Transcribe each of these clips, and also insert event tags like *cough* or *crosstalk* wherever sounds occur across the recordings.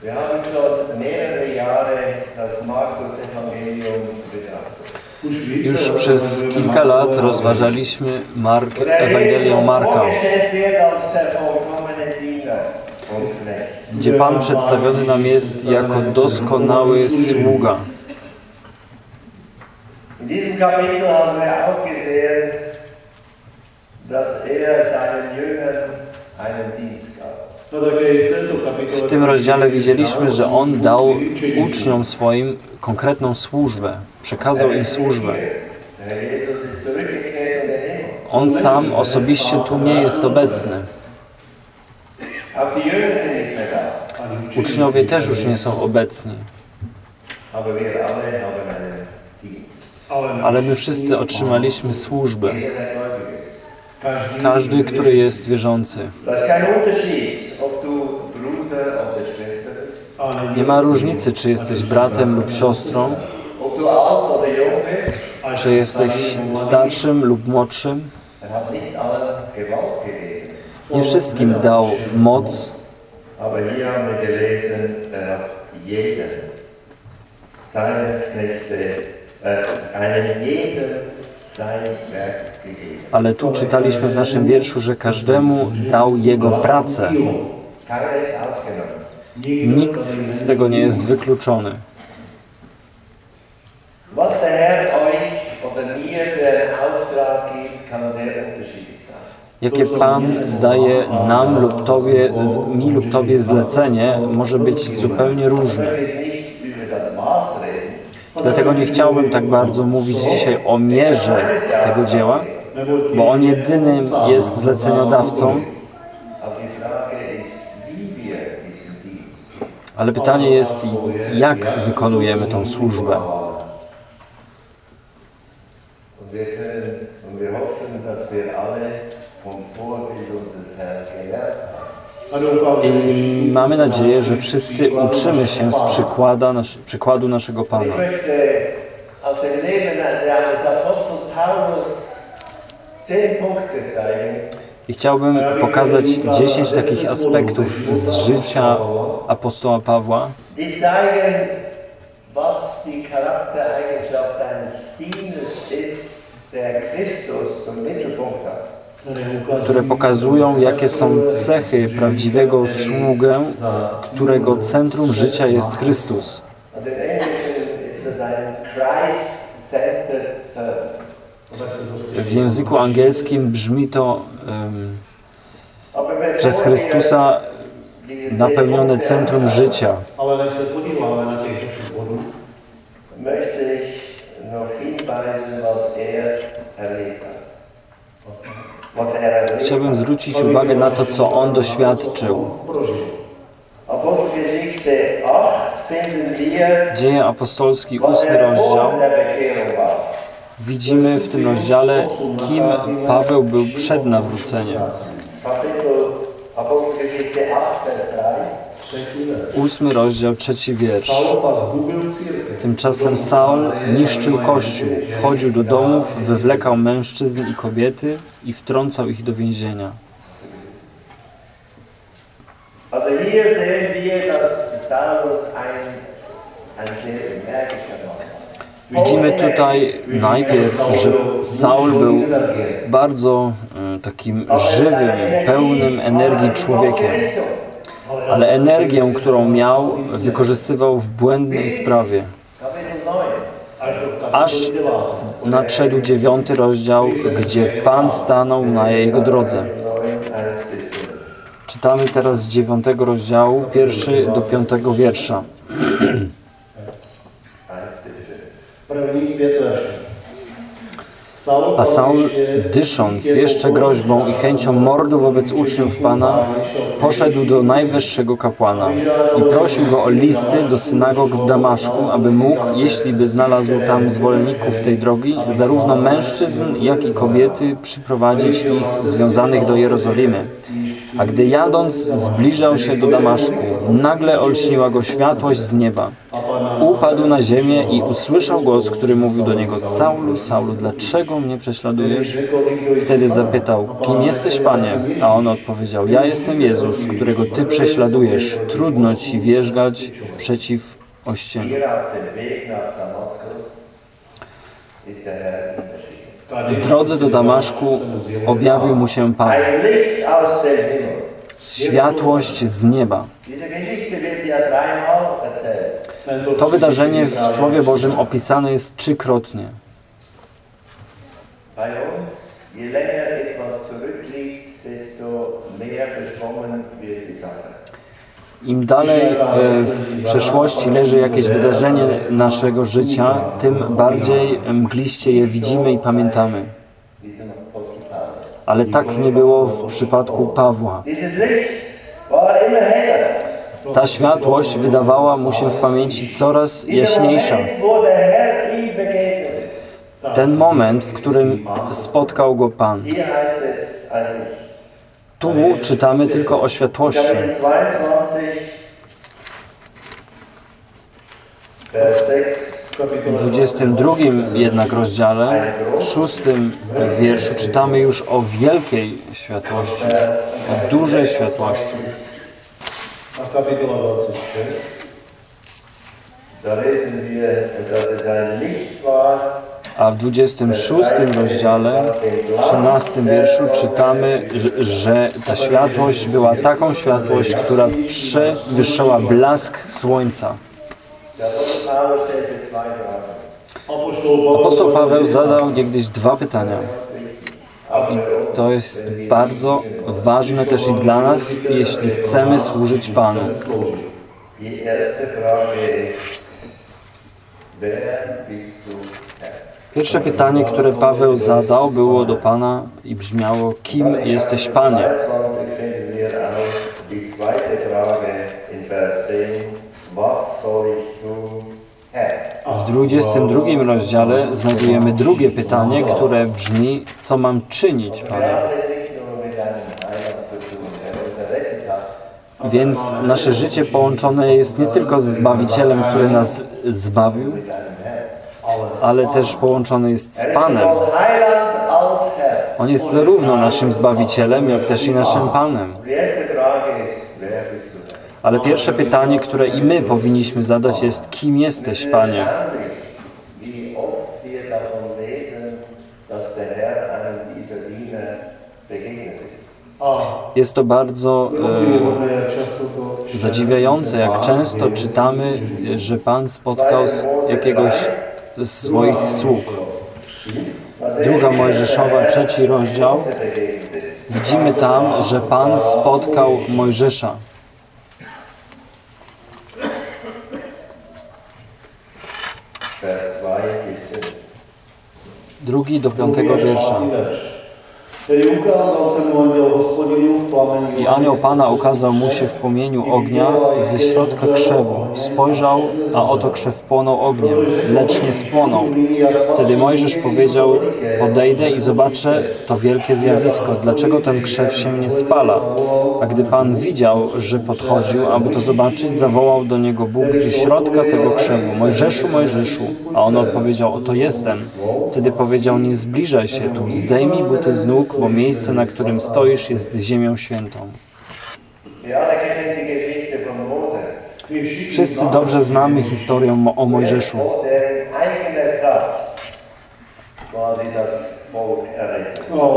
Wir haben schon mehrere Jahre das Markus-Evangelium betrachtet. Już przez kilka lat rozważaliśmy Mark, Ewangelię Marka, gdzie Pan przedstawiony nam jest jako doskonały sługa. In diesem Kapitel haben wir auch gesehen, dass er seinen Jüngern einen Dienst w tym rozdziale widzieliśmy, że On dał uczniom swoim konkretną służbę, przekazał im służbę. On sam osobiście tu nie jest obecny. Uczniowie też już nie są obecni. Ale my wszyscy otrzymaliśmy służbę. Każdy, który jest wierzący. Nie ma różnicy, czy jesteś bratem lub siostrą, czy jesteś starszym lub młodszym. Nie wszystkim dał moc, ale tu czytaliśmy w naszym wierszu, że każdemu dał jego pracę. Nikt z tego nie jest wykluczony. Jakie Pan daje nam lub Tobie, mi lub Tobie zlecenie, może być zupełnie różne. Dlatego nie chciałbym tak bardzo mówić dzisiaj o mierze tego dzieła, bo On jedynym jest zleceniodawcą, ale pytanie jest, jak wykonujemy tą służbę. I mamy nadzieję, że wszyscy uczymy się z przykładu naszego Pana. Zeigen, I chciałbym pokazać 10 takich aspektów z życia apostoła Pawła, które pokazują, jakie są cechy prawdziwego sługę, którego centrum życia jest Chrystus. Also im Englischen ist das ein Christ-centered service. W języku angielskim brzmi to bevor przez Chrystusa napełnione centrum życia. Chciałbym zwrócić uwagę na to, co on doświadczył. prožil. Apostelgeschichte 8 finden wir, Dzieje apostolski, ósmy rozdział. vor der Bekehrung war. Widzimy w tym rozdziale, kim Paweł był przed nawróceniem. Kapitel Apostelgeschichte 8, Vers 3. Třetí verš. Ósmy rozdział, trzeci wiersz. Tymczasem Saul niszczył kościół, wchodził do domów, wywlekał mężczyzn i kobiety i wtrącał ich do więzienia. Also hier sehen wir, dass Saulus ein, ein Widzimy tutaj najpierw, że Saul był bardzo e, takim żywym, pełnym energii człowiekiem, ale energię, którą miał, wykorzystywał w błędnej sprawie. Kapitel 9. Až do Aż nadszedł dziewiąty rozdział, gdzie Pan stanął na jego drodze. 9, 1 bis 5. Czytamy teraz z dziewiątego rozdziału, pierwszy do piątego wiersza. *clears throat* A Saul, dysząc jeszcze groźbą i chęcią mordu wobec uczniów Pana, poszedł do najwyższego kapłana i prosił go o listy do synagog w Damaszku, aby mógł, jeśli by znalazł tam zwolenników tej drogi, zarówno mężczyzn, jak i kobiety, przyprowadzić ich związanych do Jerozolimy. A gdy jadąc zbliżał się do Damaszku, nagle olśniła go światłość z nieba. Upadł na ziemię i usłyszał głos, który mówił do niego Saulu, Saulu, dlaczego mnie prześladujesz? Wtedy zapytał, kim jesteś, Panie? A on odpowiedział, ja jestem Jezus, którego Ty prześladujesz. Trudno Ci wierzgać przeciw ościeniu. W drodze do Damaszku objawił mu się Pan, światłość z nieba. To wydarzenie w Słowie Bożym opisane jest trzykrotnie. Im dalej e, w przeszłości leży jakieś wydarzenie naszego życia, tym bardziej mgliście je widzimy i pamiętamy. Ale tak nie było w przypadku Pawła. Ta światłość wydawała mu się w pamięci coraz jaśniejsza. Ten moment, w którym spotkał go Pan. Tu czytamy tylko o światłości. Kapitel 22, Vers 6. W 22 jednak rozdziale, w szóstym wierszu czytamy już o wielkiej światłości, o dużej światłości. A kapitola 26. Da lesen wir, dass es ein Licht war, A w 26 rozdziale, 13 wierszu czytamy, że- ta światłość była taką światłość, która przewyższała blask słońca. Apostoł Paweł zadał niegdyś dwa pytania. To jest bardzo ważne też i dla nas, jeśli chcemy służyć Panu. Die erste Frage Pierwsze pytanie, które Paweł zadał, było do Pana i brzmiało: Kim jesteś, Panie? 22 finden wir auch die zweite Frage in Vers 10, was soll ich tun, Herr? W 22 rozdziale znajdujemy drugie pytanie, które brzmi: Co mam czynić, Panie? Więc nasze życie połączone jest nie tylko z Zbawicielem, który nas zbawił. Ale też połączone jest z Panem. On jest zarówno naszym Zbawicielem, jak też i naszym Panem. Ale pierwsze pytanie, które i my powinniśmy zadać jest: Kim jesteś, Panie? Jest to bardzo e, zadziwiające, jak często czytamy, że Pan spotkał jakiegoś swoich sług. Druga Mojżeszowa, trzeci rozdział. Widzimy tam, że Pan spotkał Mojżesza. Vers 2 bis 5. Drugi do piątego wiersza. I anioł Pana ukazał mu się w płomieniu ognia ze środka krzewu. Spojrzał, a oto krzew płonął ogniem, lecz nie spłonął. Wtedy Mojżesz powiedział, podejdę i zobaczę to wielkie zjawisko, dlaczego ten krzew się nie spala. A gdy Pan widział, że podchodził, aby to zobaczyć, zawołał do niego Bóg ze środka tego krzewu, Mojżeszu, Mojżeszu. A on odpowiedział, oto jestem. Wtedy powiedział, nie zbliżaj się tu, zdejmij buty z nóg, bo miejsce, na którym stoisz, jest ziemią świętą. Wszyscy dobrze znamy historię o Mojżeszu.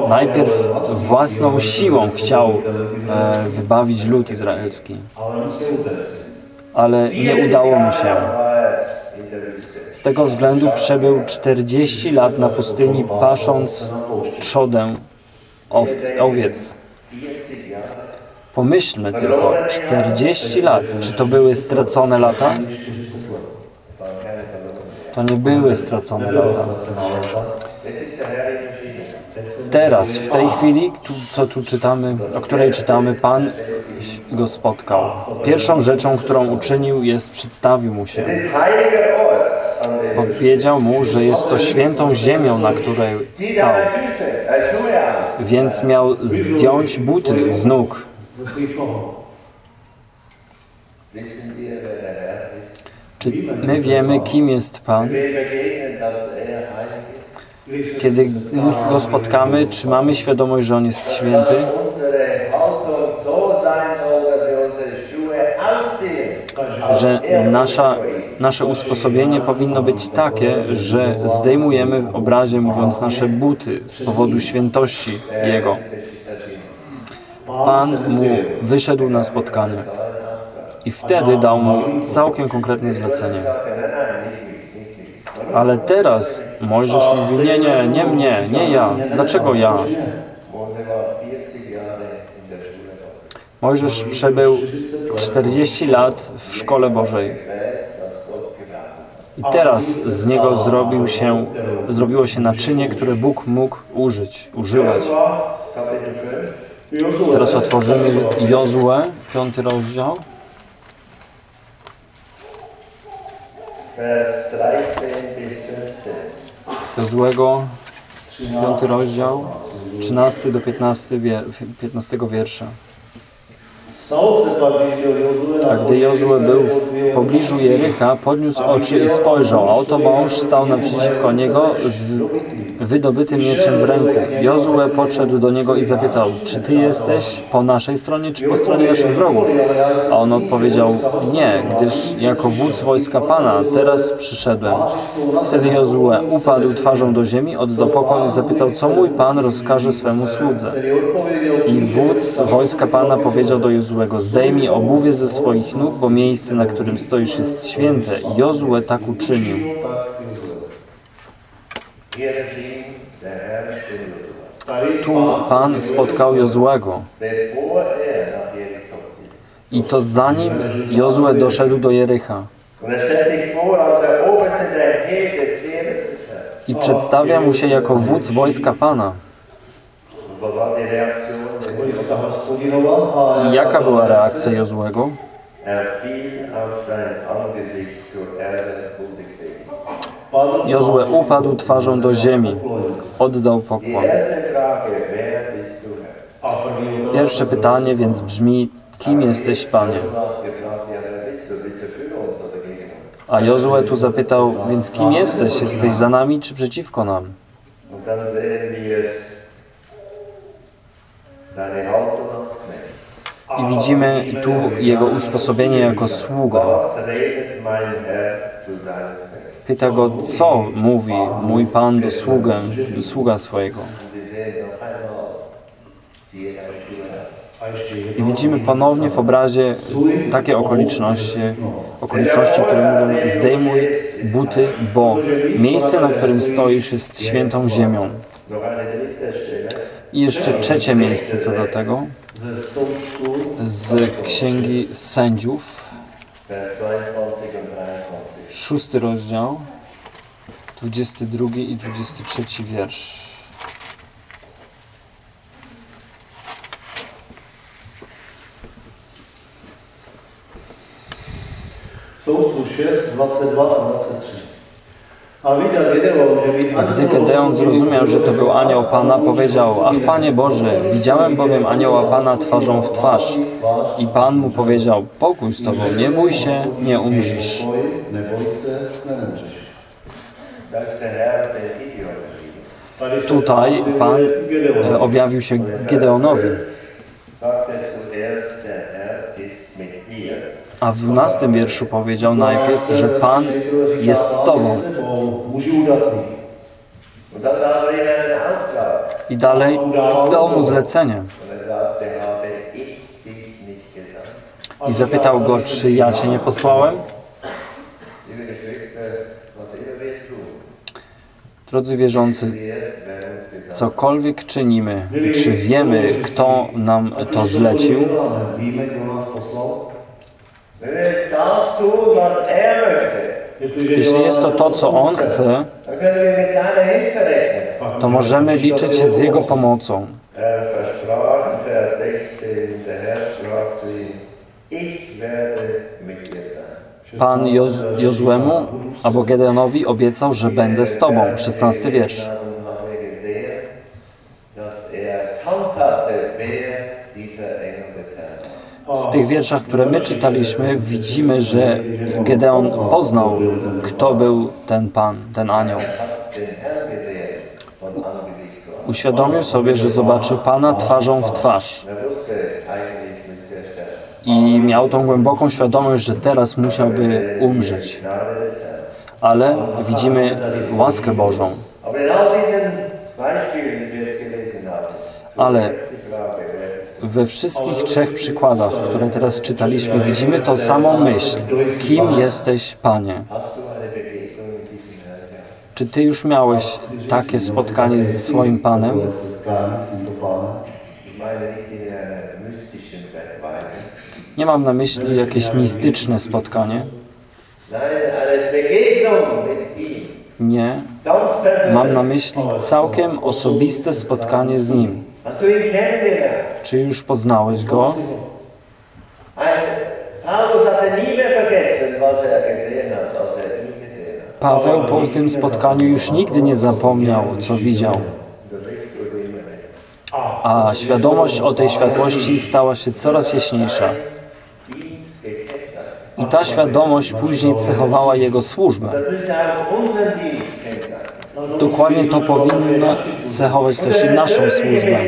Najpierw własną siłą chciał e, wybawić lud izraelski, Ale nie udało mu się. Z tego względu przebył 40 lat na pustyni, pasząc trzodę owc, owiec. 40 Jahre. Pomyślmy tylko, 40 lat. Czy to były stracone lata? To nie były stracone lata. Teraz, w tej chwili, tu, co tu czytamy, o której czytamy, Pan go spotkał. Pierwszą rzeczą, którą uczynił, jest przedstawił mu się. Es ist heiliger Ort, an dem Powiedział mu, że jest to świętą ziemią, na której stał, więc miał zdjąć buty z nóg. Czy my wiemy, kim jest Pan? Kiedy Go spotkamy, czy mamy świadomość, że On jest święty? Że nasza, nasze usposobienie powinno być takie, że zdejmujemy w obrazie, mówiąc, nasze buty z powodu świętości Jego. Pan mu wyszedł na spotkanie i wtedy dał mu całkiem konkretne zlecenie. Ale teraz Mojżesz mówi, nie, nie, nie mnie, nie ja. Dlaczego ja? Mose war 40 Jahre in der Schule Gottes. Mojżesz przebył 40 lat w szkole Bożej. Das Gott gebraucht hat. I teraz z niego zrobił się, zrobiło się naczynie, które Bóg mógł użyć, używać. Kapitel 5. Jozue, Teraz otworzymy Jozue, piąty rozdział. Vers 13 bis 15. Jozuego, piąty rozdział, 13 do 15, wie, 15 wiersza. A gdy Jozue był w pobliżu Jericha, podniósł oczy i spojrzał, a oto mąż stał naprzeciwko niego z wydobytym mieczem w ręku. Jozue podszedł do niego i zapytał, czy ty jesteś po naszej stronie, czy po stronie naszych wrogów? A on odpowiedział, nie, gdyż jako wódz wojska Pana teraz przyszedłem. Wtedy Jozue upadł twarzą do ziemi, oddał pokłon i zapytał, co mój Pan rozkaże swemu słudze. I wódz wojska Pana powiedział do Jozłego, zdejmij obuwie ze swoich nóg, bo miejsce, na którym stoisz jest święte. I Jozue tak uczynił. Tu Pan spotkał Jozłego. I to zanim Jozue doszedł do Jericha. Er. I przedstawia mu się jako wódz wojska Pana. Jaka była reakcja Jozłego? Jozue upadł twarzą do ziemi. Oddał pokłon. Pierwsze pytanie więc brzmi, kim jesteś Panie? A Jozue tu zapytał, więc kim jesteś? Jesteś za nami czy przeciwko nam? Und dann sehen wir seine Haltung als Knecht. I widzimy tu jego usposobienie jako sługa. Pyta go, co mówi mój Pan do sługę, sługa swojego. I widzimy ponownie w obrazie takie okoliczności, okoliczności, które mówią, zdejmuj buty, bo miejsce, na którym stoisz jest świętą ziemią. I jeszcze trzecie miejsce co do tego, z Księgi Sędziów, Vers 22 und 23. szósty rozdział, 22 i 23 wiersz. 6, 22 a 23. A gdy Gedeon zrozumiał, że to był anioł Pana, powiedział, Ach Panie Boże, widziałem bowiem anioła Pana twarzą w twarz. I Pan mu powiedział, pokój z Tobą, nie bój się, nie umrzysz. Tutaj Pan e, objawił się Gedeonowi. A w dwunastym wierszu powiedział najpierw, że Pan jest z Tobą. I dalej dał mu zlecenie. I zapytał go, czy ja Cię nie posłałem? Drodzy wierzący, cokolwiek czynimy, czy wiemy, kto nam to zlecił? Jeśli jest to to, co On chce, to możemy liczyć się z Jego pomocą. Versprach in Vers 16, der Herr sprach zu ihm, ich werde mit dir sein. Pan Joz, Jozłemu albo Gedeonowi obiecał, że będę z Tobą. 16 wiersz. Dann haben wir gesehen, dass er erkannt hatte, wer dieser Engel des Herrn. W tych wierszach, które my czytaliśmy, widzimy, że Gedeon poznał, kto był ten Pan, ten anioł. Uświadomił sobie, że zobaczy Pana twarzą w twarz. I miał tą głęboką świadomość, że teraz musiałby umrzeć. Ale widzimy łaskę Bożą. Ale we wszystkich trzech przykładach, które teraz czytaliśmy, widzimy tą samą myśl. Kim jesteś, Panie? Czy Ty już miałeś takie spotkanie ze swoim Panem? Nie mam na myśli jakieś mistyczne spotkanie. Nie. Mam na myśli całkiem osobiste spotkanie z Nim. Czy już poznałeś Go? Paweł po tym spotkaniu już nigdy nie zapomniał, co widział. A świadomość o tej światłości stała się coraz jaśniejsza. I ta świadomość później cechowała jego służbę. Dokładnie to powinno cechować też i naszą służbę.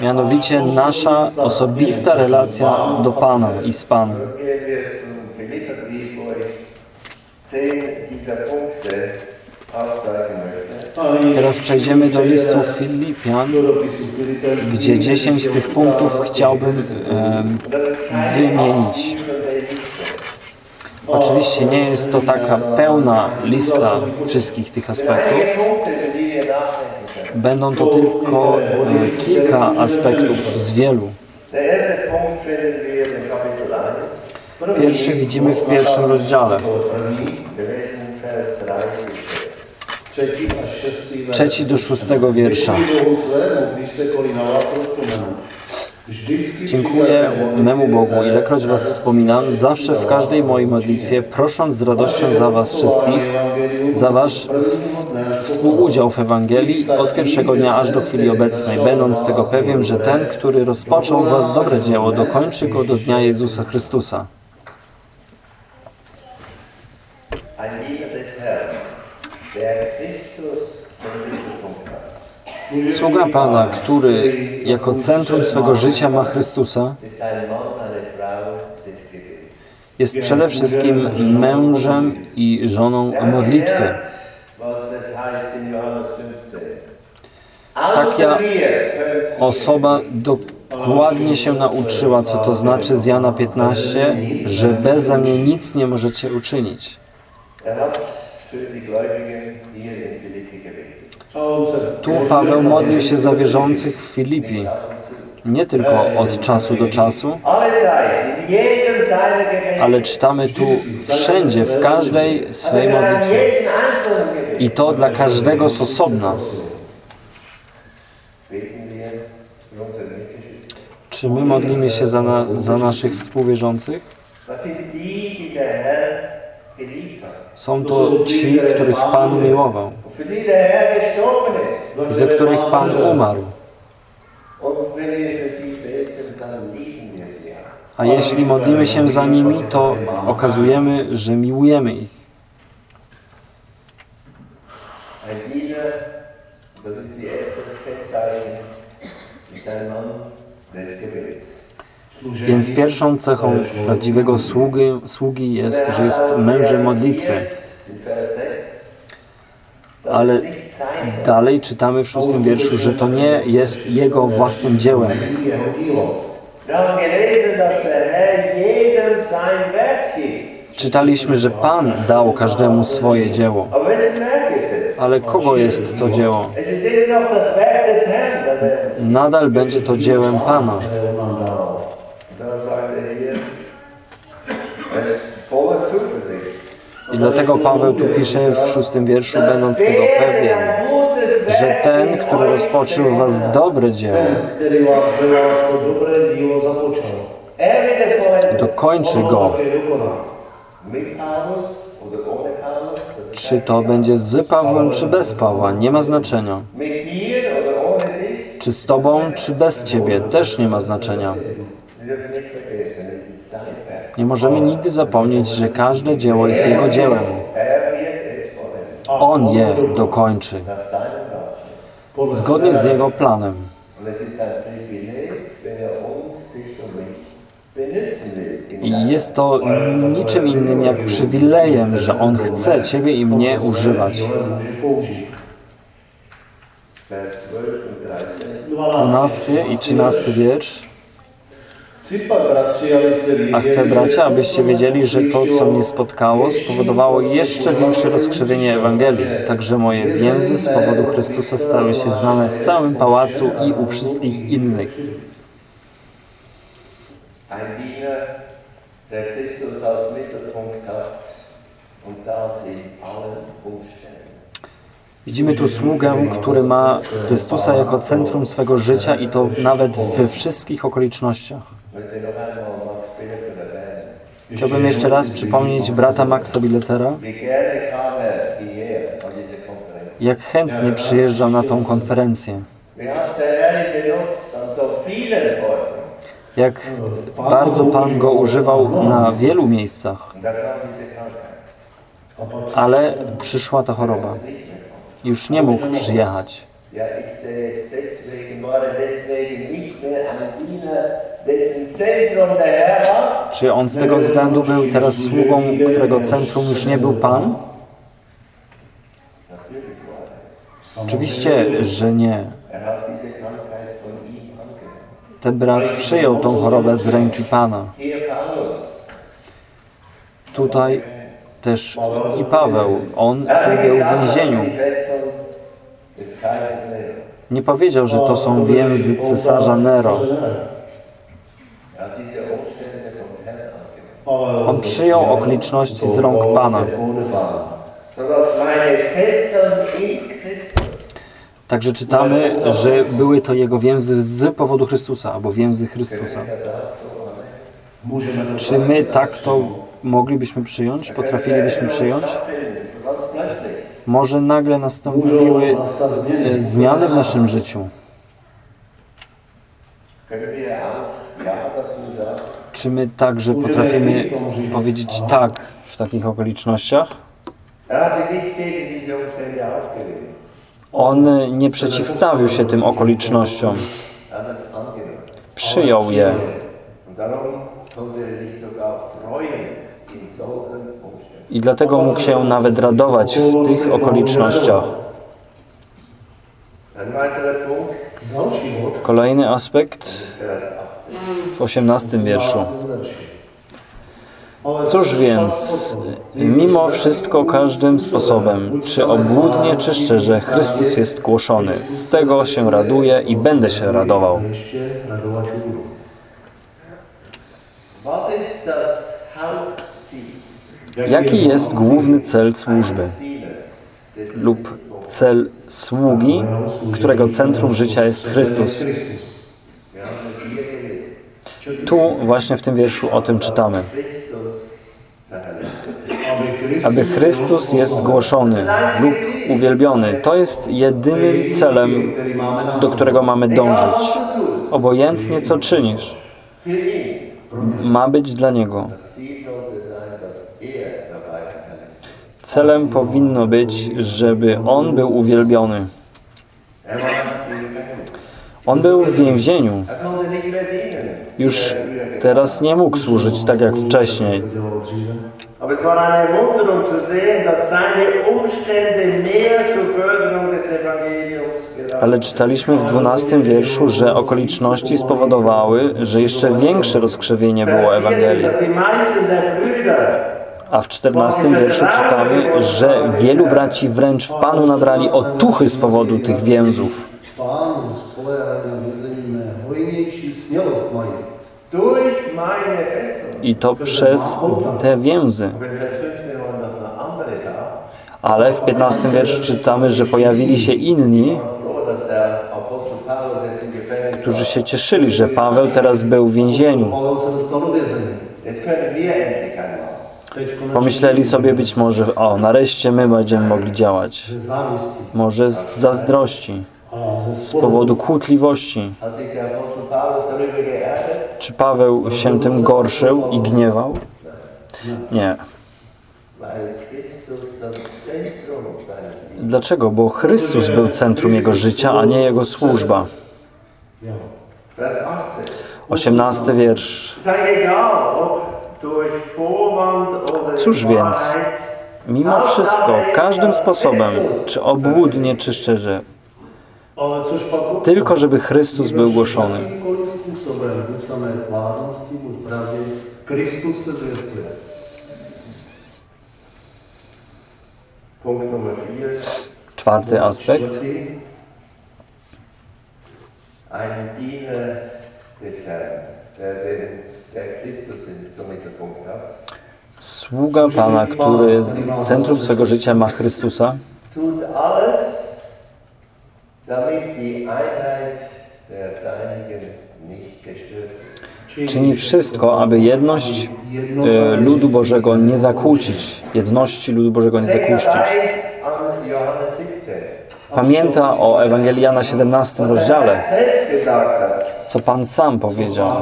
Mianowicie nasza osobista relacja do Pana i z Panem. Teraz przejdziemy do listu Filipian, gdzie 10 z tych punktów chciałbym em, wymienić. Oczywiście nie jest to taka pełna lista wszystkich tych aspektów. Będą to tylko e, kilka aspektów z wielu. Der erste Punkt finden wir in Kapitel 1. Pierwszy widzimy w pierwszym rozdziale. Wir lesen Vers 3 bis 6. Trzeci aż szósty wersz. Trzeci do szóstego wiersza. Dziękuję memu Bogu, ilekroć Was wspominam, zawsze w każdej mojej modlitwie, prosząc z radością za Was wszystkich, za Wasz ws- współudział w Ewangelii od pierwszego dnia aż do chwili obecnej, będąc tego pewien, że ten, który rozpoczął w Was dobre dzieło, dokończy go do dnia Jezusa Chrystusa. Ein Diener des Herrn, der Christus zum Mittelpunkt hat, Sługa Pana, który jako centrum swego życia ma Chrystusa, jest przede wszystkim mężem i żoną modlitwy. Was das heißt in Johannes 15. Taka Osoba dokładnie się nauczyła, co to znaczy z Jana 15, że beze mnie nic nie możecie uczynić. Er hat für die Gläubigen hier in Philippi gebetet. A on se Tu Paweł modlił się za wierzących w Filipii, nie tylko od czasu do czasu, ale czytamy tu wszędzie, w każdej swej modlitwie. I to dla każdego z osobna. Czy my modlimy się za, na, za naszych współwierzących? Są to ci, których Pan miłował I za których Pan umarł. A jeśli modlimy się za nimi, to okazujemy, że miłujemy ich. Więc pierwszą cechą prawdziwego sługi, sługi jest, że jest mężem modlitwy. In Vers 6. Das Ale dalej czytamy w szóstym wierszu, że to nie jest jego własnym dziełem. Czytaliśmy, że Pan dał każdemu swoje dzieło. Ale kogo jest to dzieło? Nadal będzie to dziełem Pana. I dlatego Paweł tu pisze w szóstym wierszu, będąc tego pewien, że ten, który rozpoczął w was dobre dzieło, dokończy go. Czy to będzie z Pawłem, czy bez Pawła, nie ma znaczenia. Czy z Tobą, czy bez Ciebie, też nie ma znaczenia. Nie możemy nigdy zapomnieć, że każde dzieło jest Jego dziełem. On je dokończy, zgodnie z Jego planem. I jest to niczym innym jak przywilejem, że On chce Ciebie i mnie używać. Vers 12 und 13. 12 i 13 wiersz. A chcę, bracia, abyście wiedzieli, że to, co mnie spotkało, spowodowało jeszcze większe rozkrzywienie Ewangelii. Także moje więzy z powodu Chrystusa stały się znane w całym pałacu i u wszystkich innych. Der Christus als Mittelpunkt hat und da sie allen Umständen. Widzimy tu sługę, który ma Chrystusa jako centrum swego życia i to nawet we wszystkich okolicznościach. Chciałbym jeszcze raz przypomnieć brata Maxa er Konferenz. jak chętnie przyjeżdżał na tą konferencję. Jak bardzo Pan go używał na wielu miejscach, ale przyszła ta choroba. Już nie mógł przyjechać. Czy on z tego względu był teraz sługą, którego centrum już nie był Pan? Oczywiście, że nie. Ten brat przyjął tą chorobę z ręki Pana. Tutaj też i Paweł, on był w więzieniu. die Fesseln des Kaisers Nero. Nie powiedział, że to są więzy cesarza Nero. Er. On przyjął okoliczności z rąk Pana. Także czytamy, że były to jego więzy z powodu Chrystusa, albo więzy Chrystusa. Czy my tak to moglibyśmy przyjąć, potrafilibyśmy przyjąć? Może nagle nastąpiły e, zmiany w naszym życiu. Czy my także potrafimy powiedzieć tak w takich okolicznościach? On nie przeciwstawił się tym okolicznościom, przyjął je. I dlatego mógł się nawet radować w tych okolicznościach. Kolejny aspekt Vers 8. w 18 wierszu. Cóż więc, mimo wszystko każdym sposobem, czy obłudnie, czy szczerze, Chrystus jest głoszony. Z tego się raduję i będę się radował. Jaki jest główny cel służby lub cel sługi, którego centrum życia jest Chrystus? Tu właśnie w tym wierszu o tym czytamy. Aby Chrystus jest głoszony lub uwielbiony, to jest jedynym celem, do którego mamy dążyć. Obojętnie co czynisz, ma być dla Niego. Celem powinno być, żeby On był uwielbiony. On był w więzieniu. Już teraz nie mógł służyć tak jak wcześniej. Ale czytaliśmy w 12 wierszu, że okoliczności spowodowały, że jeszcze większe rozkrzywienie było Ewangelii. A w 14 wierszu czytamy, że wielu braci wręcz w Panu nabrali otuchy z powodu tych więzów. I to przez te więzy. Aber in Vers 15 waren noch noch andere da. Ale w 15 wierszu czytamy, że pojawili się inni, którzy się cieszyli, że Paweł teraz był w więzieniu. Pomyśleli sobie być może, o, nareszcie my będziemy mogli działać. Może z zazdrości. z powodu kłótliwości. Czy Paweł się tym gorszył i gniewał? Nie. Dlaczego? Bo Chrystus był centrum jego życia, a nie jego służba. Ja. Vers 18. 18 wiersz. Cóż więc? Mimo wszystko, każdym sposobem, czy obłudnie, czy szczerze, tylko żeby Chrystus był głoszony. Jakýmkoliv způsobem, buď samé tvárnosti, buď pravdě, Kristus se zvěstuje. Punkt Nummer 4. Czwarty aspekt. Ein Diener des Herrn, der, den, Sługa Pana, który w centrum swego życia ma Chrystusa, czyni wszystko, aby jedność e, ludu Bożego nie zakłócić. Jedności ludu Bożego nie zakłócić. an Johannes 17. Pamięta o Ewangelii Jana 17 rozdziale, co Pan sam powiedział.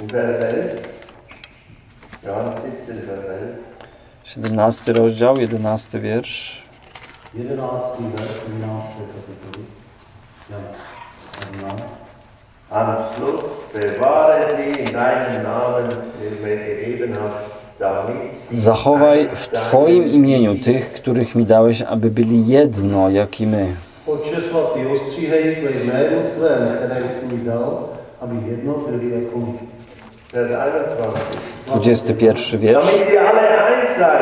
In Vers 11, Johannes 17, Vers 11, 17 rozdział, 11 wiersz. 11. verš 17. kapitoly. Jan 11. Am Schluss bewahre sie in deinem Namen, den mir gegeben hast, Zachowaj w Twoim imieniu tych, których mi dałeś, aby byli jedno, jak i my. Ostříhej tvé jméno svém, které jsi mi dal, aby jedno byli jako my. Vers 21. 21 wiersz.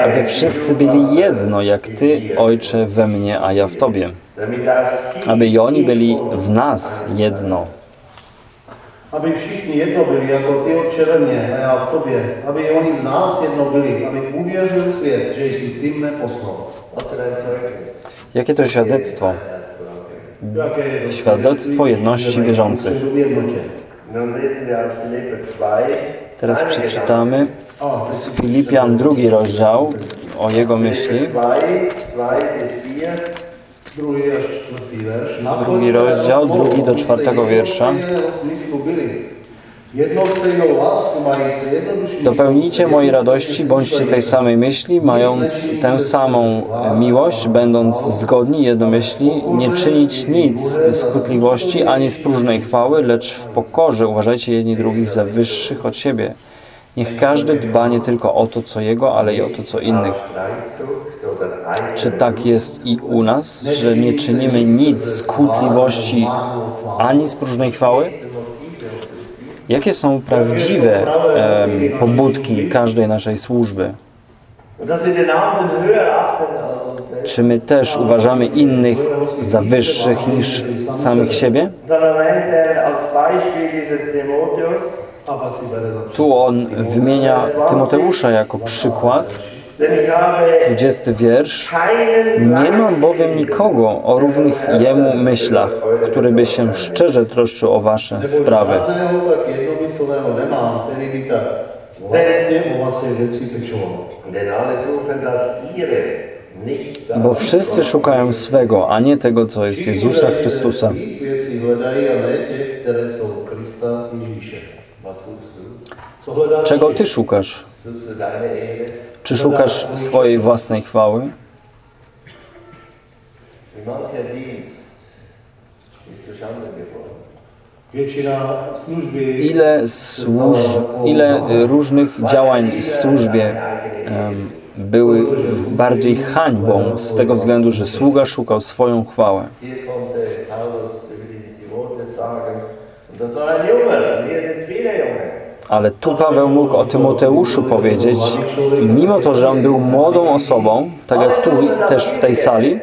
Aby wszyscy byli jedno, jak Ty, Ojcze, we mnie, a ja w Tobie. Aby i oni byli w nas jedno. Aby všichni jedno byli jako ty, Otče ve mně a já v tobě. Aby i oni v nás jedno byli, aby uvěřil svět, že jsi ty ein Zeugnis. Jakie to świadectwo? Świadectwo jedności wierzących. Že v jednotě. Nun lesen wir aus Philipper 2. Teraz przeczytamy z Filipian drugi rozdział o jego myśli. Gedanken. 2, 2 bis 4. druhý až čtvrtý verš. Na Drugi rozdział, drugi do czwartego wiersza. Dopełnijcie mojej radości, bądźcie tej samej myśli, mając tę samą miłość, będąc zgodni jednomyślni, nie czynić nic z kłótliwości ani z próżnej chwały, lecz w pokorze uważajcie jedni drugich za wyższych od siebie. Niech każdy dba nie tylko o to, co jego, ale i o to, co innych. Czy tak jest i u nas, że nie czynimy nic z kłótliwości ani z próżnej chwały? Jakie są prawdziwe em, pobudki każdej naszej służby? Czy my też uważamy innych za wyższych niż samych siebie? Tu on wymienia Tymoteusza jako przykład. Denn ich habe 20 wiersz. Nie mam bowiem nikogo o równych jemu myślach, który by się szczerze troszczył o wasze sprawy. Bo wszyscy szukają swego, a nie tego, co jest Jezusa Chrystusa. Czego ty szukasz? Czy szukasz swojej własnej chwały? Ile, służ, ile różnych działań w służbie em, były bardziej hańbą z tego względu, że sługa szukał swoją chwałę. Hier konnte Paulus Ale tu Paweł mógł o Tymoteuszu powiedzieć, mimo to, że on był młodą osobą, tak jak tu też w tej sali,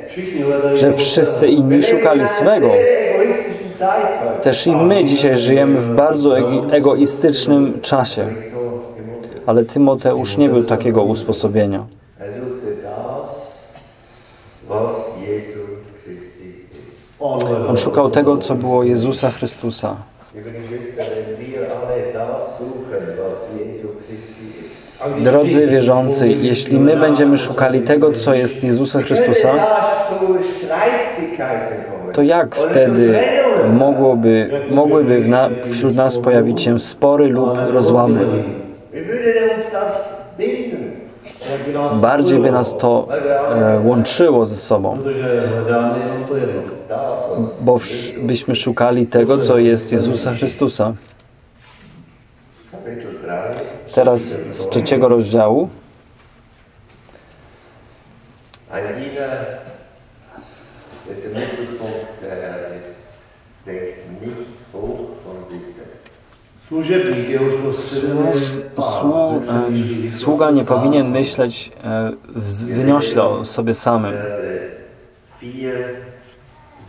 że wszyscy inni szukali swego. Też i my dzisiaj żyjemy w bardzo egoistycznym czasie. Ale Tymoteusz nie był takiego usposobienia. On szukał tego, co było Jezusa Chrystusa. Drodzy wierzący, jeśli my będziemy szukali tego, co jest Jezusa Chrystusa, to jak wtedy mogłoby, mogłyby w na, wśród nas pojawić się spory lub rozłamy? Bardziej by nas to e, łączyło ze sobą, bo wsz- byśmy szukali tego, co jest Jezusa Chrystusa. Kapitel 3. Teraz z trzeciego rozdziału. Em, sługa nie powinien myśleć e, wyniośle o sobie samym. Verse 4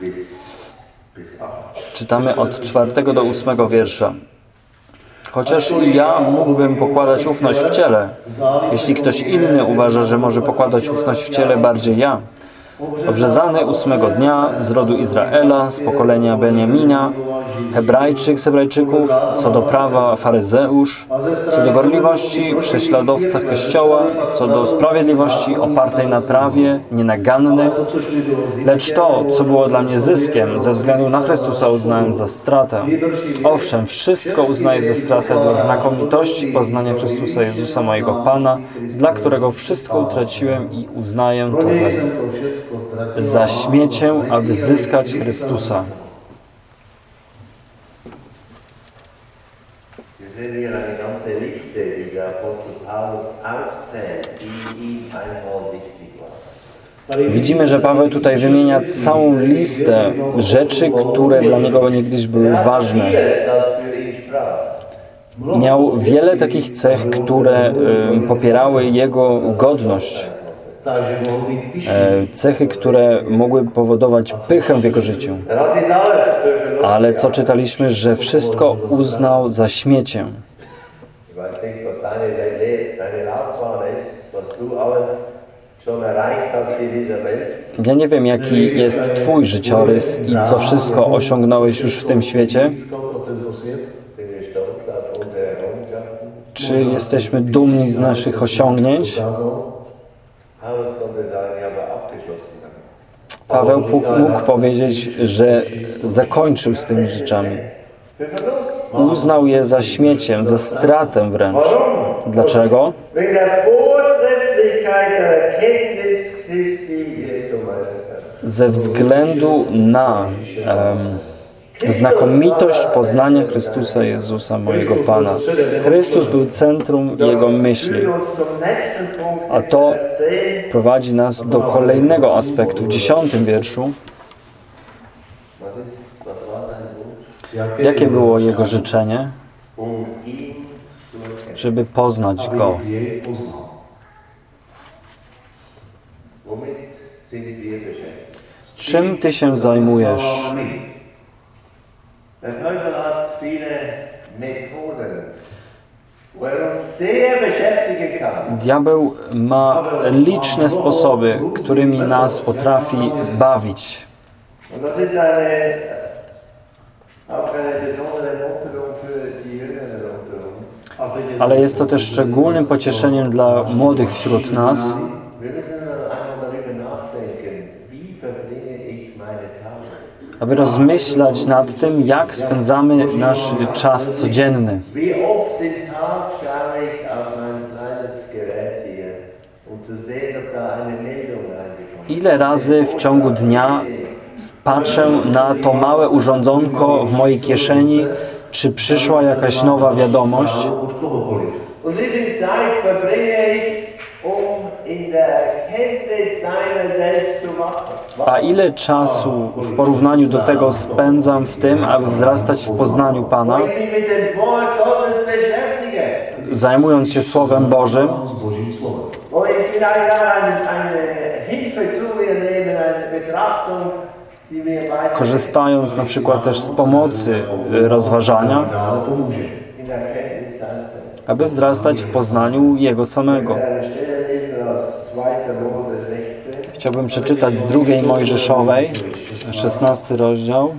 bis, bis 8. Czytamy od czwartego do ósmego wiersza. Chociaż ja mógłbym pokładać ufność w ciele, jeśli ktoś inny uważa, że może pokładać ufność w ciele bardziej ja. Obrzezany ósmego dnia z rodu Izraela, z pokolenia Beniamina, Hebrajczyk z Hebrajczyków, co do prawa faryzeusz, co do gorliwości prześladowca Kościoła, co do sprawiedliwości opartej na prawie, nienaganny, Lecz to, co było dla mnie zyskiem, ze względu na Chrystusa uznałem za stratę. Owszem, wszystko uznaję za stratę dla znakomitości poznania Chrystusa Jezusa mojego Pana, dla którego wszystko utraciłem i uznaję to za. Za śmiecię, aby zyskać Chrystusa. Widzimy, że Paweł tutaj wymienia całą listę rzeczy, które dla niego niegdyś były ważne. Miał wiele takich cech, które y, popierały jego godność. Cechy, które mogły powodować pychę w jego życiu. Ale co czytaliśmy, że wszystko uznał za Welt. Ja nie wiem, jaki jest Twój życiorys i co wszystko osiągnąłeś już w tym świecie. Czy jesteśmy dumni z naszych osiągnięć? Paweł mógł powiedzieć, że zakończył z tymi rzeczami. Uznał je za śmieciem, za stratę wręcz. Dlaczego? Ze względu na em, znakomitość poznania Chrystusa Jezusa, mojego Pana. Chrystus był centrum jego myśli. A to Vers 10. prowadzi nas do kolejnego aspektu w dziesiątym wierszu. Jakie było jego życzenie? Żeby poznać go. Czym ty się zajmujesz? Hat viele Methoden. Diabeł ma liczne sposoby, którymi nas potrafi bawić. Je Ale jest to też szczególnym pocieszeniem dla młodych wśród nas, Wir müssen einmal darüber nachdenken, wie verbringe ich meine Tage? Aby rozmyślać nad tym, jak spędzamy nasz czas codzienny. Ile razy w ciągu dnia patrzę na to małe urządzonko w mojej kieszeni, czy przyszła jakaś nowa wiadomość? od kohokoliv. Und wie viel Zeit verbringe ich, um in der A ile czasu w porównaniu do tego spędzam w tym, aby wzrastać w poznaniu Pana, zajmując się Słowem Bożym, korzystając na przykład też z pomocy y, rozważania, aby wzrastać w poznaniu Jego samego. Chciałbym przeczytać z drugiej Mojżeszowej, 16 rozdział.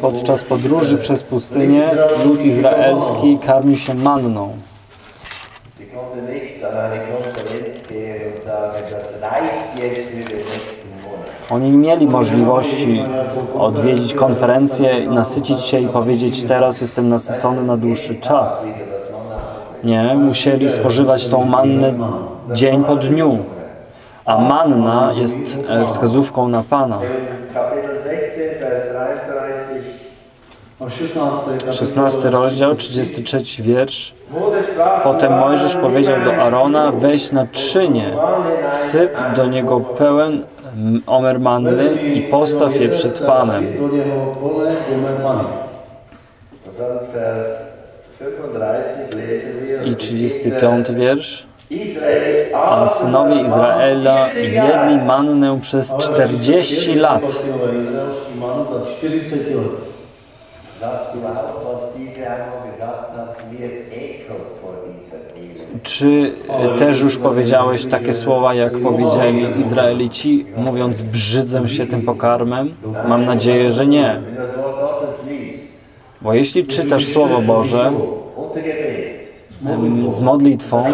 Podczas podróży przez pustynię lud izraelski karmił się manną. Sie konnte nicht an eine große Welt und sagen, das reicht jetzt für den oni mieli możliwości odwiedzić konferencję, nasycić się i powiedzieć teraz jestem nasycony na dłuższy czas. Nie, musieli spożywać tą mannę dzień po dniu. A manna jest e, wskazówką na Pana. In Kapitel 16, Vers 33. A 16. 16 rozdział, 33 wiersz. Potem Mojżesz powiedział do Arona, weź naczynie, wsyp do niego pełen omer manny i postaw je przed Panem. Do niego plné gumer many. Und dann Vers 35 lesen wir. I 35 wiersz. A synowie Izraela jedli mannę przez 40 lat. Synové izraelský man za 40 let. Sagst du überhaupt, was diese einmal gesagt hat, wir ekeln dieser? Czy e, też już powiedziałeś takie słowa, jak powiedzieli Izraelici, mówiąc brzydzę się tym pokarmem? Mam nadzieję, że nie. Bo jeśli czytasz Słowo Boże em, z modlitwą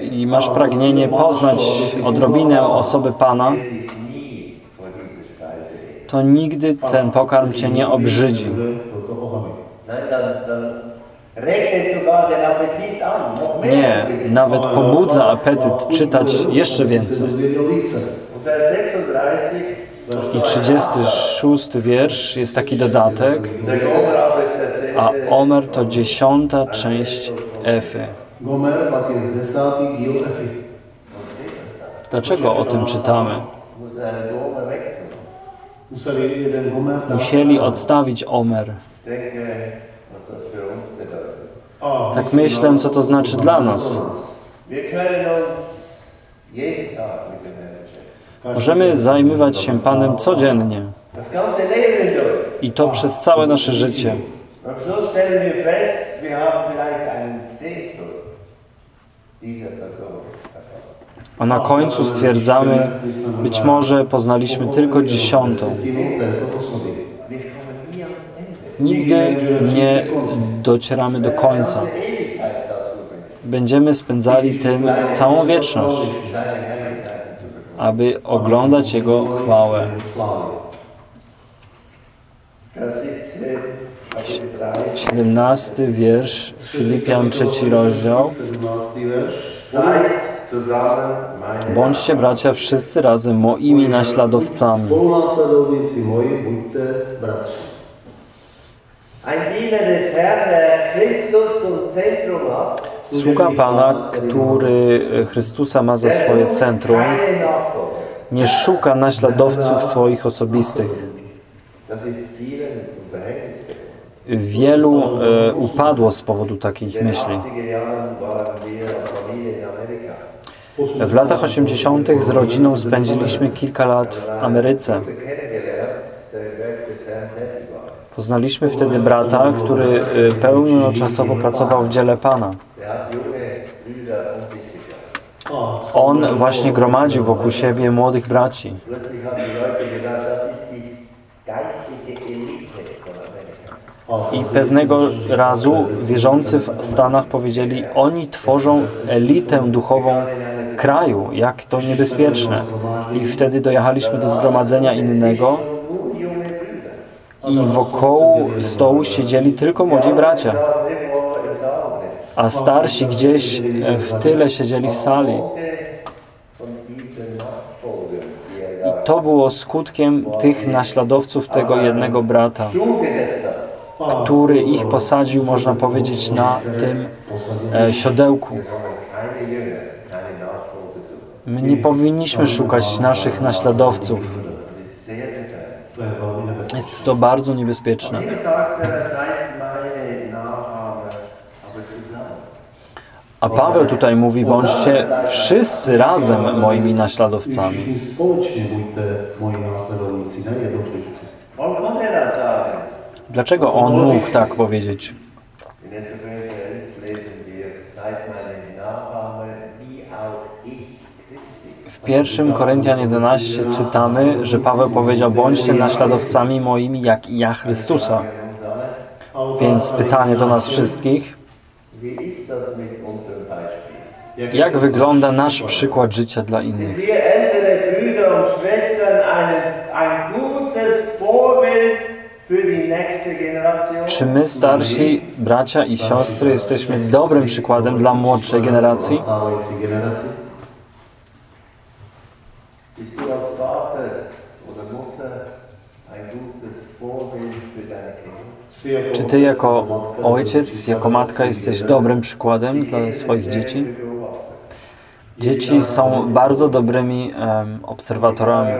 i masz pragnienie poznać odrobinę osoby Pana, to nigdy ten pokarm cię nie obrzydzi. Nie, nawet pobudza apetyt czytać jeszcze więcej. Wiedział více. Und Vers 36, I 36 wiersz jest taki dodatek, a Omer to dziesiąta część Efy. Dlaczego o tym czytamy? Musieli odstawić Omer. Denke, was das für uns bedeutet. A, Tak myślę, co to znaczy dla nas. Możemy zajmować się Panem codziennie i to przez całe nasze życie. A na końcu stwierdzamy, być może poznaliśmy tylko dziesiątą. Nigdy nie docieramy do końca. Będziemy spędzali tym całą wieczność, aby oglądać Jego chwałę. Slávy. Vers 17, Kapitel 3. 17 wiersz, Filipian 3 rozdział. 17. verš. Seid zusammen meine Bądźcie bracia wszyscy razem moimi naśladowcami. Spolunásledovníci moji, buďte bratři. Ein Diener des Herrn, der Christus zum Zentrum hat, Sługa Pana, który Chrystusa ma za swoje centrum, nie szuka naśladowców swoich osobistych. Wielu e, upadło z powodu takich myśli. 80er Jahren waren wir als Familie in Amerika. W latach 80. z rodziną spędziliśmy kilka lat w Ameryce. Wir kennengelernt, der im Werk des Herrn tätig war. Poznaliśmy wtedy brata, który e, pełnoczasowo pracował w dziele Pana. On właśnie gromadził wokół siebie młodych braci. I pewnego razu wierzący w Stanach powiedzieli, oni tworzą elitę duchową kraju, jak to niebezpieczne. I wtedy dojechaliśmy do zgromadzenia innego. I wokół stołu siedzieli tylko młodzi bracia, a starsi gdzieś e, w tyle siedzieli w sali. I to było skutkiem tych naśladowców tego jednego brata, który ich posadził, można powiedzieć, na tym e, siodełku. My nie powinniśmy szukać naszych naśladowców. Jest to bardzo niebezpieczne. A Paweł tutaj mówi, bądźcie wszyscy razem moimi naśladowcami. Dlaczego on mógł tak powiedzieć? In 1. Korinther 11 lesen wir, seid meine Nachahmer, wie auch ich Christi. W 1 Koryntian 11 czytamy, że Paweł powiedział, bądźcie naśladowcami moimi, jak i ja Chrystusa. Więc pytanie do na nas wszystkich? Jak wygląda nasz przykład życia dla innych? Czy my, starsi bracia i siostry, jesteśmy dobrym przykładem dla młodszej generacji? Gutes Vorbild für deine Kinder? Jsi jako Czy ty jako ojciec, jako matka jesteś dobrym przykładem dla swoich dzieci? Dzieci są bardzo dobrymi em, obserwatorami.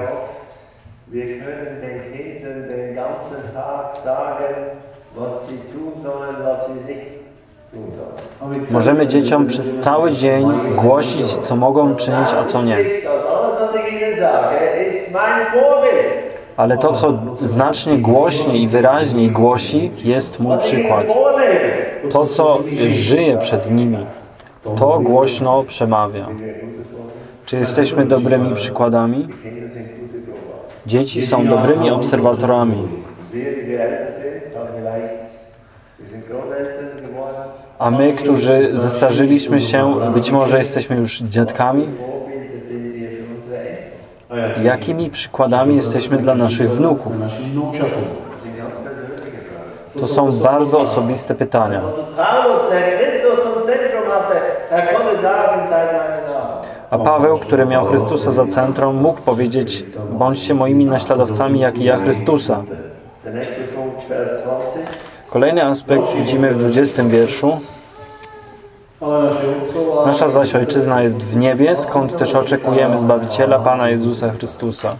Możemy dzieciom przez cały dzień głosić, co mogą czynić, a co nie. Ale to, co znacznie głośniej i wyraźniej głosi, jest mój przykład. To, co żyje przed nimi, to głośno przemawia. Czy jesteśmy dobrymi przykładami? Dzieci są dobrymi obserwatorami. A my, którzy zestarzyliśmy się, być może jesteśmy już dziadkami, Vorbilder sind wir für unsere Eltern. A jak jakimi przykładami jesteśmy dla naszych wnuków? To są bardzo osobiste pytania. A Paweł, który miał Chrystusa za centrum, mógł powiedzieć: Bądźcie moimi naśladowcami, jak i ja Chrystusa. Der nächste Punkt, Vers 20. Kolejny aspekt widzimy w 20 wierszu. Nasza zaś ojczyzna jest w niebie, skąd też oczekujemy Zbawiciela Pana Jezusa Chrystusa.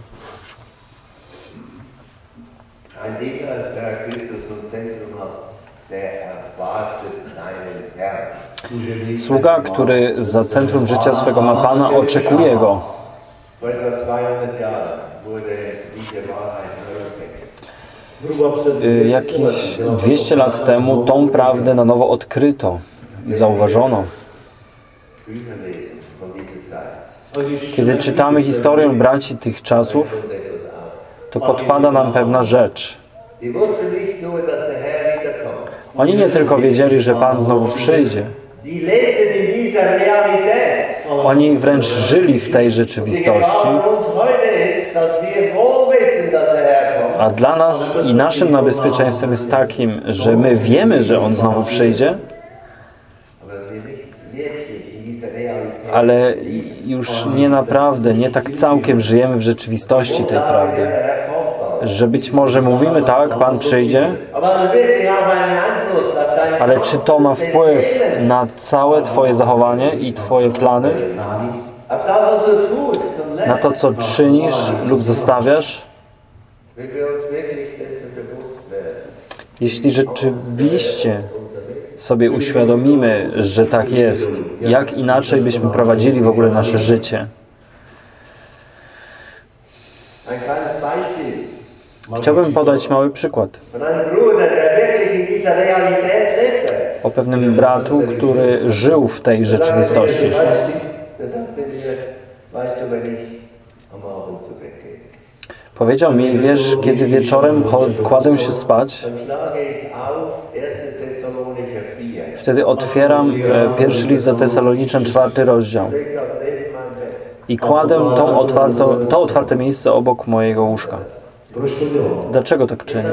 Sługa, który za centrum życia swego ma Pana, oczekuje Go. Vor etwa 200 Jahren wurde diese Wahrheit neu entdeckt. Zhruba před Y, Jakieś 200 lat temu tą prawdę na nowo odkryto i zauważono. Kiedy czytamy historię braci tych czasów, to podpada nam pewna rzecz. Oni nie tylko wiedzieli, że Pan znowu przyjdzie, oni wręcz żyli w tej rzeczywistości. A dla nas i naszym niebezpieczeństwem jest takim, że my wiemy, że On znowu przyjdzie, Aber dass wir nicht wirklich in dieser Realität ale już nie naprawdę, nie tak całkiem żyjemy w rzeczywistości tej prawdy. Że być może mówimy tak, Pan przyjdzie, ale czy to ma wpływ na całe Twoje zachowanie i Twoje plany? Na to, co czynisz lub zostawiasz? Jeśli rzeczywiście sobie uświadomimy, że tak jest, jak inaczej byśmy prowadzili w ogóle nasze życie? Chciałbym podać mały przykład o pewnym bratu, który żył w tej rzeczywistości. Powiedział mi, wiesz, kiedy wieczorem kładę się spać, dann schlage ich auf 1. Thessalonicher 4. wtedy otwieram e, pierwszy list do Tesaloniczan, czwarty rozdział i kładę tą otwarto, to otwarte miejsce obok mojego łóżka. Dlaczego tak czynię?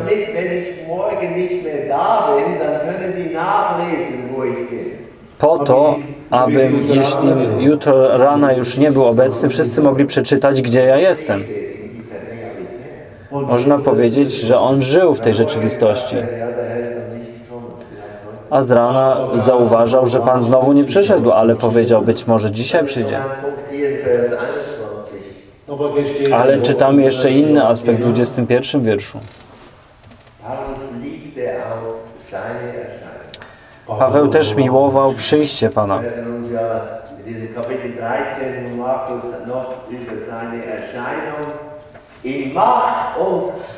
Po to, abym, jeśli jutro rana już nie był obecny, wszyscy mogli przeczytać, gdzie ja jestem. Można powiedzieć, że on żył w tej rzeczywistości. A z rana zauważał, że Pan znowu nie przyszedł, ale powiedział, być może dzisiaj przyjdzie. Ein Punkt hier in Vers 21. Pak ještě Ale czytamy jeszcze inny aspekt w 21 wierszu. Paweł też miłował przyjście Pana. Wir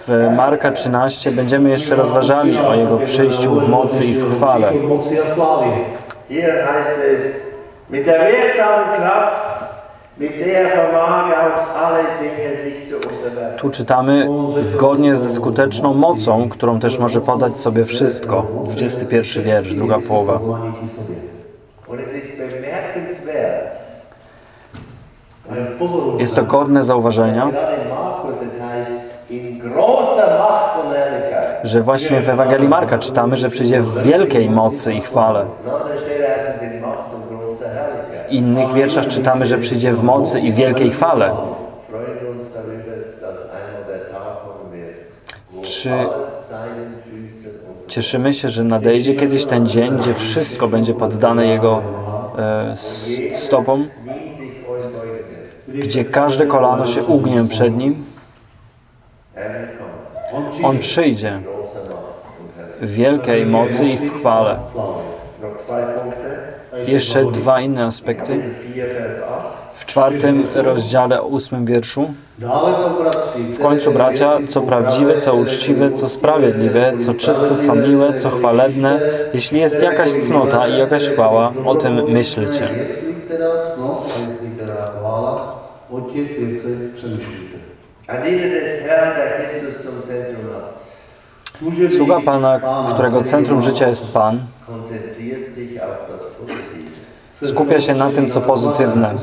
W Marka 13 będziemy jeszcze rozważali o Jego przyjściu w mocy i w chwale. Tu czytamy zgodnie ze skuteczną mocą, którą też może podać sobie wszystko. 21 wiersz, druga połowa. Jest to godne zauważenia, że właśnie w Ewangelii Marka czytamy, że przyjdzie w wielkiej mocy i chwale. W innych wierszach czytamy, że przyjdzie w mocy i wielkiej chwale. Czy cieszymy się, że nadejdzie kiedyś ten dzień, gdzie wszystko będzie poddane Jego e, stopom, gdzie każde kolano się ugnie przed Nim? On przyjdzie w wielkiej mocy i w chwale. Jeszcze dwa inne aspekty. 4, Vers 8. W czwartym rozdziale, ósmym wierszu. W W końcu bracia, co prawdziwe, co uczciwe, co sprawiedliwe, co czyste, co miłe, co chwalebne, jeśli jest jakaś cnota i jakaś chwała, o tym myślcie. Sługa Pana, którego centrum życia jest Pan, skupia się na tym, co pozytywne.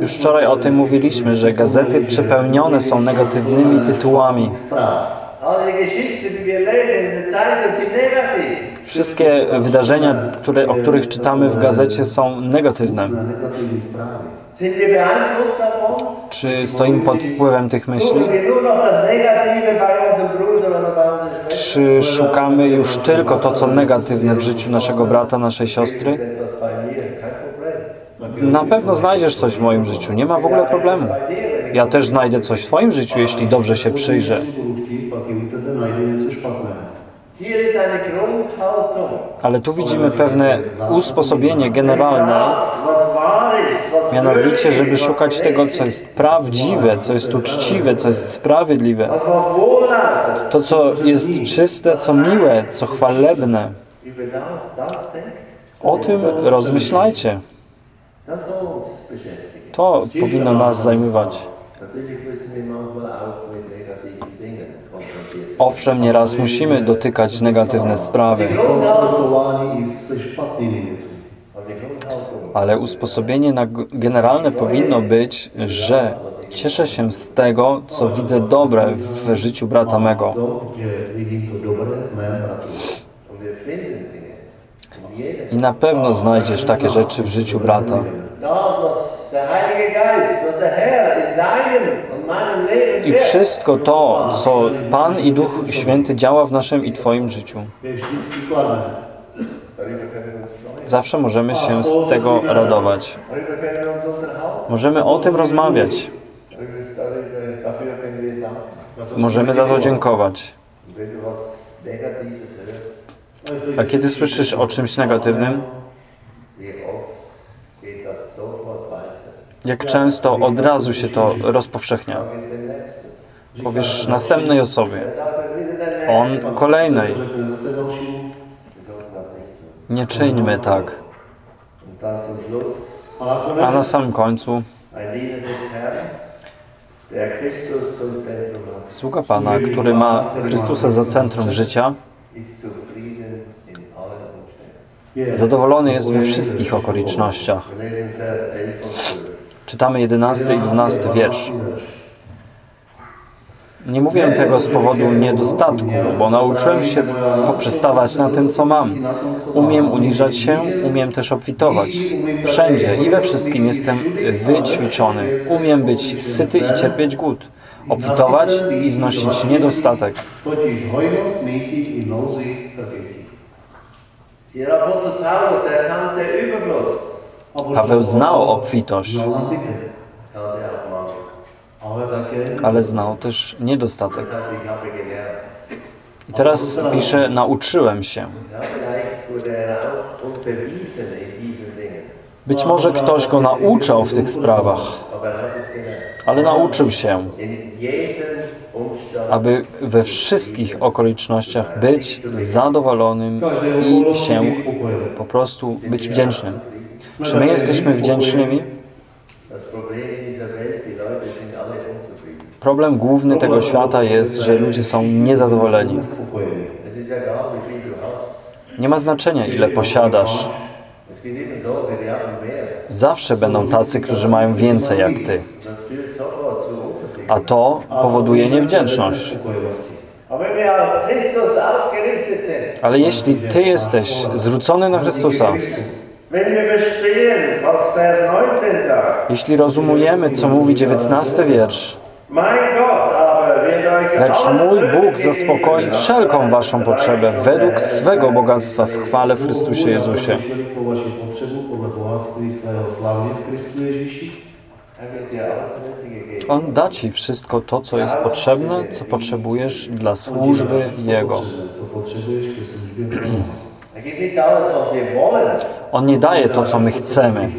Już wczoraj o tym mówiliśmy, że gazety przepełnione są negatywnymi tytułami. Wszystkie wydarzenia, które, o których czytamy w gazecie są negatywne. Czy stoimy pod wpływem tych myśli? Czy szukamy już tylko to, co negatywne w życiu naszego brata, naszej siostry? Na pewno znajdziesz coś w moim życiu, nie ma w ogóle problemu. Ja też znajdę coś w Twoim życiu, jeśli dobrze się przyjrzę. Ale tu widzimy pewne usposobienie generalne, mianowicie, żeby szukać tego, co jest prawdziwe, co jest uczciwe, co jest sprawiedliwe, to, co jest czyste, co miłe, co chwalebne. O tym rozmyślajcie. To powinno nas zajmować. Owszem, nieraz musimy dotykać negatywne sprawy, ale usposobienie na generalne powinno być, że cieszę się z tego, co widzę dobre w życiu brata mego. I na pewno znajdziesz takie rzeczy w życiu brata. I wszystko to, co Pan i Duch Święty działa w naszym i Twoim życiu. Zawsze możemy się z tego radować. Możemy o tym rozmawiać. Możemy za to dziękować. A kiedy słyszysz o czymś negatywnym, jak często od razu się to rozpowszechnia. Powiesz następnej osobie, on kolejnej. Nie czyńmy tak. A na samym końcu sługa Pana, który ma Chrystusa za centrum życia, zadowolony jest we wszystkich okolicznościach. Wir lesen Vers 11 und 12. Czytamy 11 i 12 wiersz. Nie mówię tego z powodu niedostatku, bo nauczyłem się poprzestawać na tym, co mam. Umiem uniżać się, umiem też obfitować. Wszędzie i we wszystkim jestem wyćwiczony. Umiem być syty i cierpieć głód. Obfitować i znosić niedostatek. Der Apostel Paulus Überfluss, Paweł znał obfitość, Mangel. ale znał też niedostatek. I teraz pisze, nauczyłem się. Być może ktoś go nauczał w tych sprawach, ale nauczył się, aby we wszystkich okolicznościach być zadowolonym i się po prostu być wdzięcznym. Czy my jesteśmy wdzięcznymi? Problem główny tego świata jest, że ludzie są niezadowoleni. Nie ma znaczenia, ile posiadasz. Zawsze będą tacy, którzy mają więcej jak ty. A to powoduje niewdzięczność. Ale jeśli ty jesteś zwrócony na Chrystusa, Wenn wir verstehen, was Vers 19 sagt, jeśli rozumujemy, co mówi 19 wiersz, lecz mój Bóg zaspokoi wszelką waszą potrzebę według swego bogactwa w chwale w Chrystusie Jezusie. On da ci wszystko to, co jest potrzebne, co potrzebujesz dla służby Jego. On nie daje to, co my chcemy,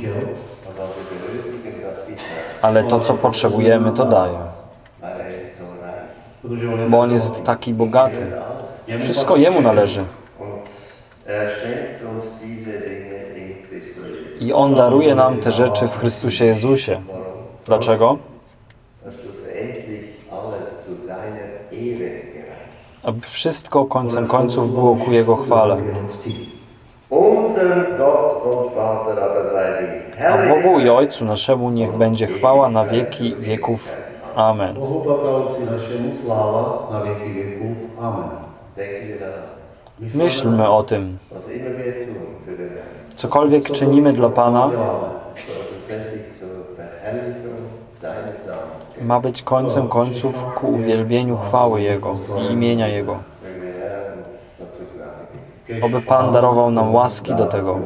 ale to, co potrzebujemy, to daje. Bo On jest taki bogaty. Wszystko Jemu należy. I On daruje nam te rzeczy w Chrystusie Jezusie. Dlaczego? Aby wszystko końcem końców było ku Jego chwale. A Bogu i Ojcu naszemu niech będzie chwała na wieki wieków. Amen. Myślmy o tym. Cokolwiek czynimy dla Pana, Ma być końcem końców ku uwielbieniu chwały Jego i imienia Jego. Oby Pan darował nam łaski do tego.